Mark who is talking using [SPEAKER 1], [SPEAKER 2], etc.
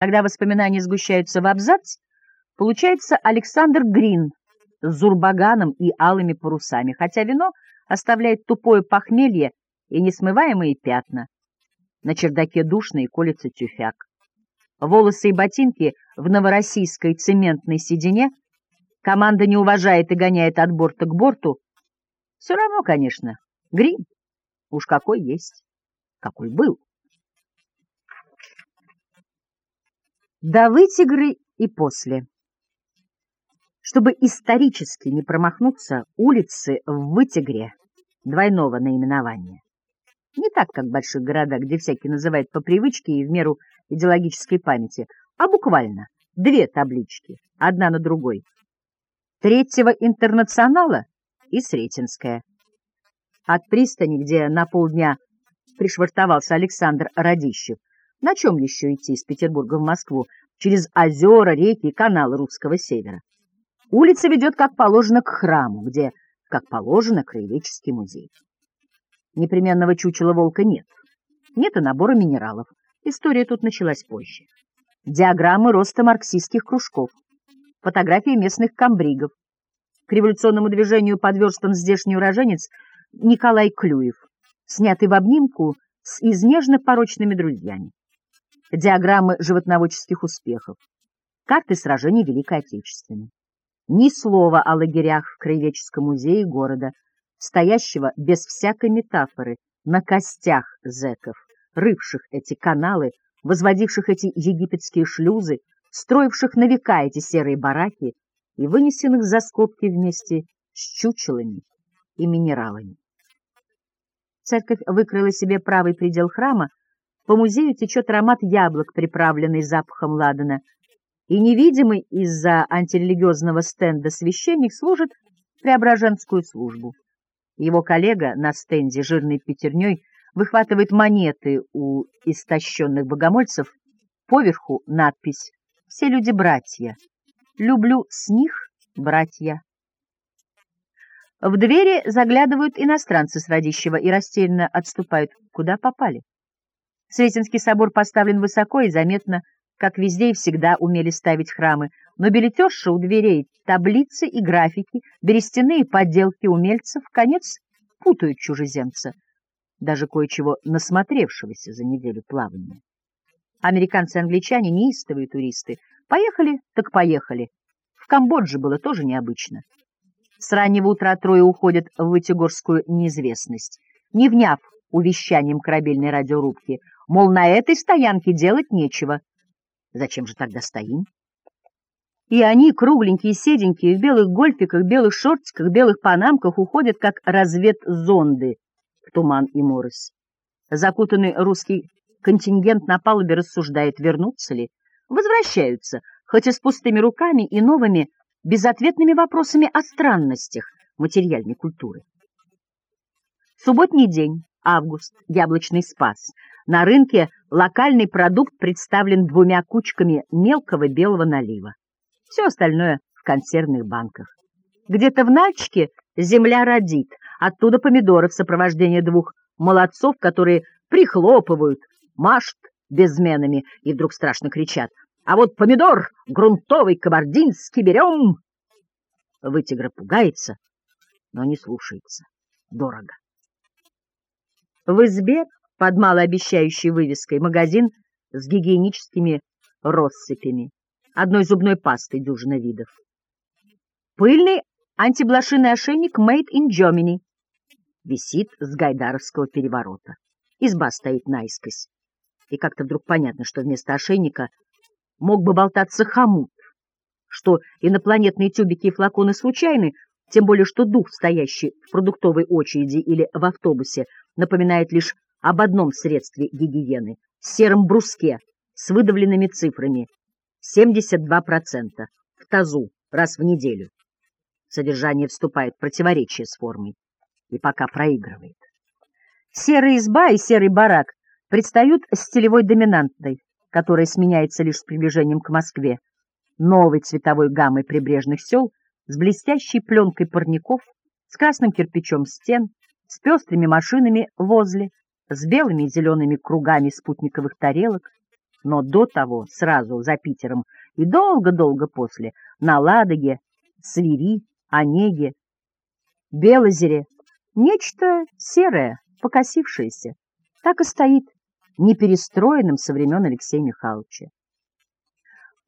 [SPEAKER 1] Когда воспоминания сгущаются в абзац, получается Александр Грин с зурбаганом и алыми парусами, хотя вино оставляет тупое похмелье и несмываемые пятна. На чердаке душно и колется тюфяк. Волосы и ботинки в новороссийской цементной седине команда не уважает и гоняет от борта к борту. Все равно, конечно, грим. Уж какой есть, какой был. До вытигры и после. Чтобы исторически не промахнуться, улицы в Вытигре двойного наименования. Не так, как в больших городах, где всякий называет по привычке и в меру идеологической памяти, а буквально две таблички, одна на другой. Третьего интернационала и Сретенская. От пристани, где на полдня пришвартовался Александр Радищев, на чем еще идти из Петербурга в Москву, через озера, реки и каналы русского севера? Улица ведет, как положено, к храму, где, как положено, краеведческий музей. Непременного чучела волка нет. Нет и набора минералов. История тут началась позже. Диаграммы роста марксистских кружков. Фотографии местных комбригов. К революционному движению подверстан здешний уроженец Николай Клюев, снятый в обнимку с изнежно-порочными друзьями. Диаграммы животноводческих успехов. Карты сражений Великой Отечественной. Ни слова о лагерях в Краеведческом музее города – стоящего без всякой метафоры на костях зэков, рывших эти каналы, возводивших эти египетские шлюзы, строивших на века эти серые бараки и вынесенных за скобки вместе с чучелами и минералами. Церковь выкрыла себе правый предел храма, по музею течет аромат яблок, приправленный запахом ладана, и невидимый из-за антирелигиозного стенда священник служит преображенскую службу. Его коллега на стенде жирной пятерней выхватывает монеты у истощенных богомольцев, поверху надпись «Все люди братья. Люблю с них, братья». В двери заглядывают иностранцы с Радищева и растерянно отступают. Куда попали? Сретенский собор поставлен высоко и заметно, как везде и всегда умели ставить храмы, но билетерша у дверей, таблицы и графики, берестяные подделки умельцев, конец путают чужеземца, даже кое-чего насмотревшегося за неделю плавания. Американцы и англичане неистовые туристы. Поехали, так поехали. В Камбодже было тоже необычно. С раннего утра трое уходят в вытегорскую неизвестность, не вняв увещанием корабельной радиорубки, мол, на этой стоянке делать нечего. Зачем же тогда стоим? И они, кругленькие, седенькие, в белых гольфиках, белых шортиках, белых панамках, уходят, как разведзонды в туман и морось. Закутанный русский контингент на палубе рассуждает, вернутся ли. Возвращаются, хоть и с пустыми руками и новыми, безответными вопросами о странностях материальной культуры. Субботний день, август, яблочный спас. На рынке локальный продукт представлен двумя кучками мелкого белого налива все остальное в консервных банках. Где-то в Нальчике земля родит, оттуда помидоры в сопровождении двух молодцов, которые прихлопывают, машут безменами и вдруг страшно кричат. А вот помидор грунтовый кабардинский берем! Вытигра пугается, но не слушается. Дорого. В избе под малообещающей вывеской магазин с гигиеническими россыпями одной зубной пастой дюжина видов. Пыльный антиблошиный ошейник Made in Germany висит с гайдаровского переворота. Изба стоит наискось. И как-то вдруг понятно, что вместо ошейника мог бы болтаться хомут, что инопланетные тюбики и флаконы случайны, тем более что дух, стоящий в продуктовой очереди или в автобусе, напоминает лишь об одном средстве гигиены — сером бруске с выдавленными цифрами 72% в тазу раз в неделю. Содержание вступает в противоречие с формой и пока проигрывает. Серая изба и серый барак предстают стилевой доминантой, которая сменяется лишь с приближением к Москве, новой цветовой гаммой прибрежных сел с блестящей пленкой парников, с красным кирпичом стен, с пестрыми машинами возле, с белыми и зелеными кругами спутниковых тарелок, но до того, сразу за Питером и долго-долго после, на Ладоге, Свири, Онеге, Белозере, нечто серое, покосившееся, так и стоит, неперестроенным со времен Алексея Михайловича.